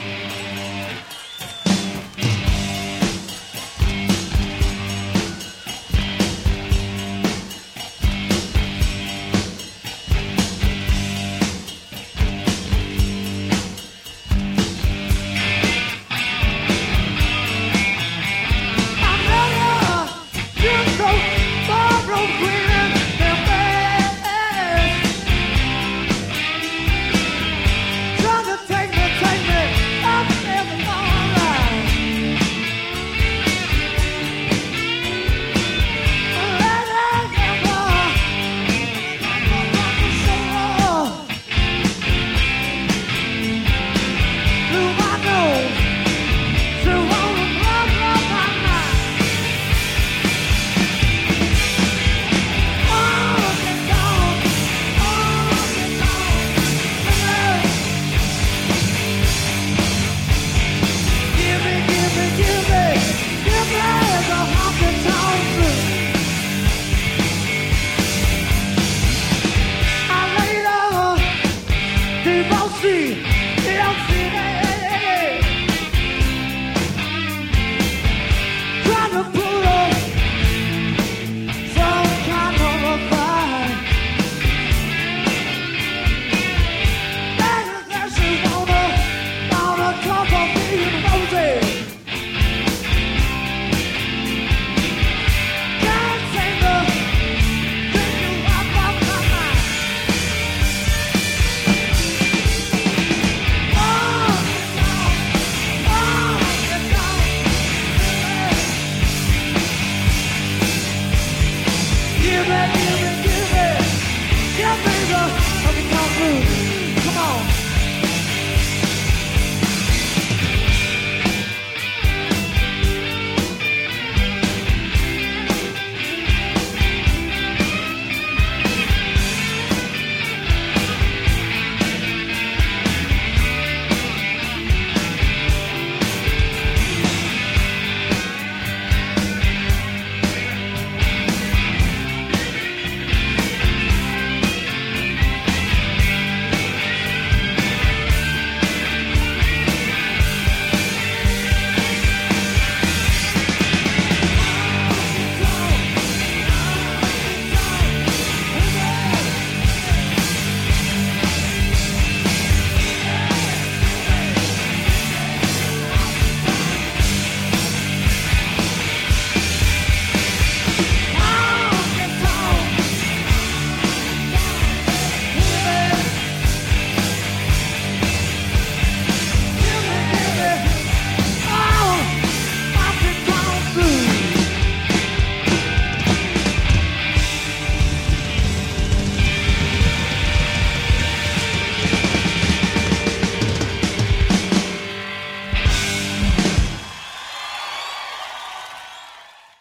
Yeah. see. Cupid, give me, your finger.